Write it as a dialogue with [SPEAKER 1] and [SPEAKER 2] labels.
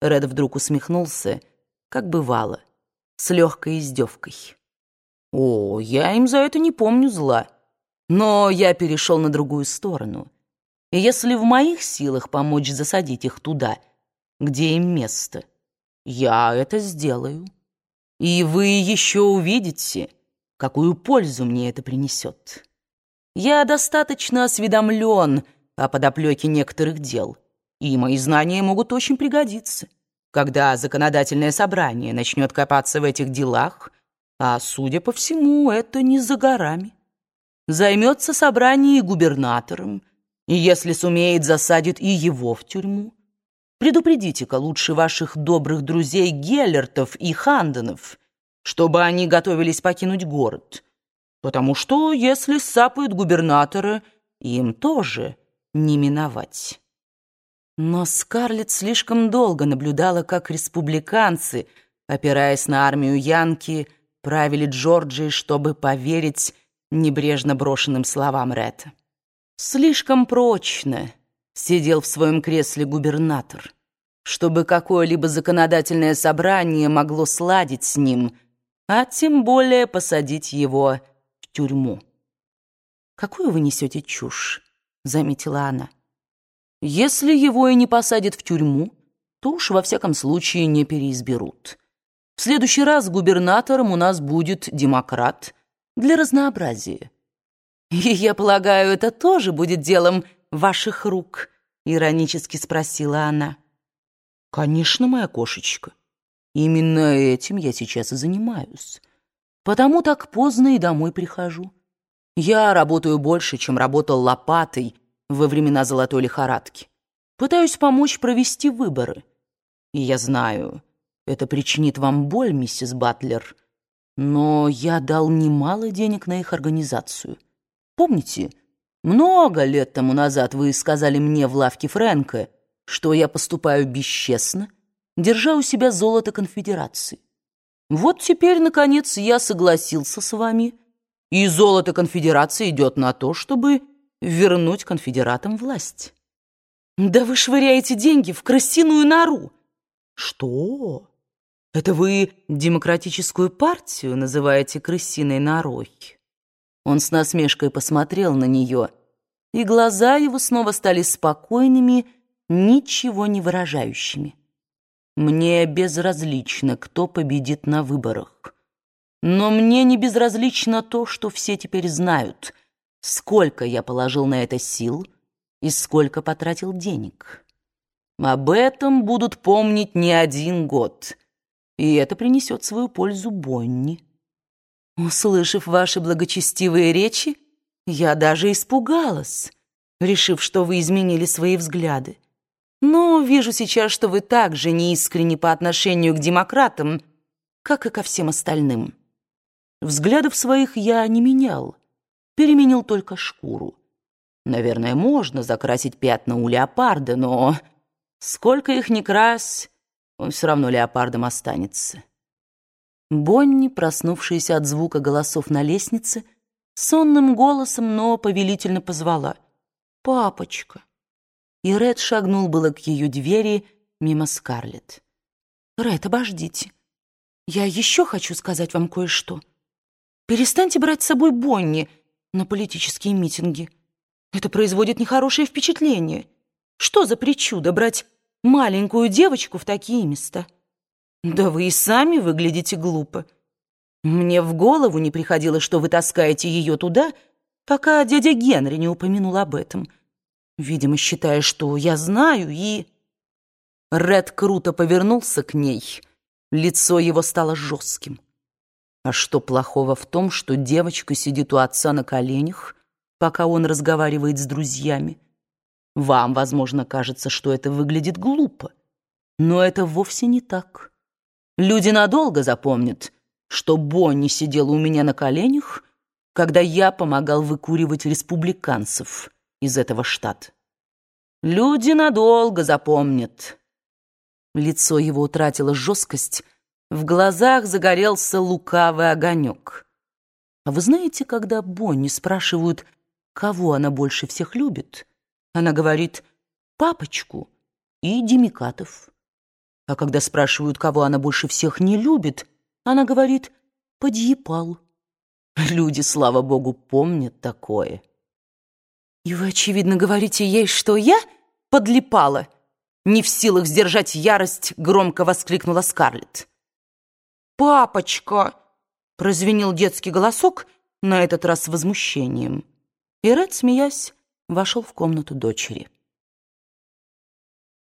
[SPEAKER 1] Ред вдруг усмехнулся, как бывало, с легкой издевкой. «О, я им за это не помню зла. Но я перешел на другую сторону. И если в моих силах помочь засадить их туда, где им место, я это сделаю. И вы еще увидите, какую пользу мне это принесет. Я достаточно осведомлен о подоплеке некоторых дел, и мои знания могут очень пригодиться, когда законодательное собрание начнет копаться в этих делах, а, судя по всему, это не за горами. Займется собрание и губернатором, и если сумеет, засадит и его в тюрьму. Предупредите-ка лучше ваших добрых друзей Геллертов и Ханденов, чтобы они готовились покинуть город, потому что, если сапают губернатора, им тоже не миновать. Но Скарлетт слишком долго наблюдала, как республиканцы, опираясь на армию Янки, правили Джорджией, чтобы поверить небрежно брошенным словам Ретта. Слишком прочно сидел в своем кресле губернатор, чтобы какое-либо законодательное собрание могло сладить с ним, а тем более посадить его в тюрьму. «Какую вы несете чушь?» — заметила она. «Если его и не посадят в тюрьму, то уж во всяком случае не переизберут. В следующий раз губернатором у нас будет демократ для разнообразия». «И я полагаю, это тоже будет делом ваших рук?» — иронически спросила она. «Конечно, моя кошечка. Именно этим я сейчас и занимаюсь. Потому так поздно и домой прихожу. Я работаю больше, чем работал лопатой во времена золотой лихорадки. Пытаюсь помочь провести выборы. И я знаю, это причинит вам боль, миссис Батлер, но я дал немало денег на их организацию». Помните, много лет тому назад вы сказали мне в лавке Фрэнка, что я поступаю бесчестно, держа у себя золото конфедерации. Вот теперь, наконец, я согласился с вами, и золото конфедерации идет на то, чтобы вернуть конфедератам власть. Да вы швыряете деньги в крысиную нору. Что? Это вы демократическую партию называете крысиной норой? Он с насмешкой посмотрел на нее, и глаза его снова стали спокойными, ничего не выражающими. «Мне безразлично, кто победит на выборах. Но мне не безразлично то, что все теперь знают, сколько я положил на это сил и сколько потратил денег. Об этом будут помнить не один год, и это принесет свою пользу Бонни». Услышав ваши благочестивые речи, я даже испугалась, решив, что вы изменили свои взгляды. Но вижу сейчас, что вы так же неискренни по отношению к демократам, как и ко всем остальным. Взглядов своих я не менял, переменил только шкуру. Наверное, можно закрасить пятна у леопарда, но сколько их ни крась, он все равно леопардом останется. Бонни, проснувшаяся от звука голосов на лестнице, сонным голосом, но повелительно позвала «Папочка». И Ред шагнул было к ее двери мимо Скарлетт. «Ред, обождите. Я еще хочу сказать вам кое-что. Перестаньте брать с собой Бонни на политические митинги. Это производит нехорошее впечатление. Что за причуда брать маленькую девочку в такие места?» Да вы и сами выглядите глупо. Мне в голову не приходило, что вы таскаете ее туда, пока дядя Генри не упомянул об этом. Видимо, считая, что я знаю, и... Ред круто повернулся к ней. Лицо его стало жестким. А что плохого в том, что девочка сидит у отца на коленях, пока он разговаривает с друзьями? Вам, возможно, кажется, что это выглядит глупо, но это вовсе не так. Люди надолго запомнят, что Бонни сидела у меня на коленях, когда я помогал выкуривать республиканцев из этого штата. Люди надолго запомнят. Лицо его утратило жесткость, в глазах загорелся лукавый огонек. А вы знаете, когда Бонни спрашивают, кого она больше всех любит, она говорит «папочку» и Демикатов. А когда спрашивают, кого она больше всех не любит, она говорит «подъепал». Люди, слава богу, помнят такое. «И вы, очевидно, говорите ей, что я подлипала?» Не в силах сдержать ярость, громко воскликнула Скарлетт. «Папочка!» — прозвенел детский голосок, на этот раз с возмущением. И Ред, смеясь, вошел в комнату дочери.